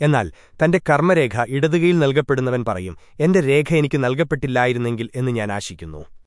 എന്നാൽ തന്റെ കർമ്മരേഖ ഇടതുകയിൽ നൽകപ്പെടുന്നവൻ പറയും എന്റെ രേഖ എനിക്ക് നൽകപ്പെട്ടില്ലായിരുന്നെങ്കിൽ എന്ന് ഞാൻ ആശിക്കുന്നു.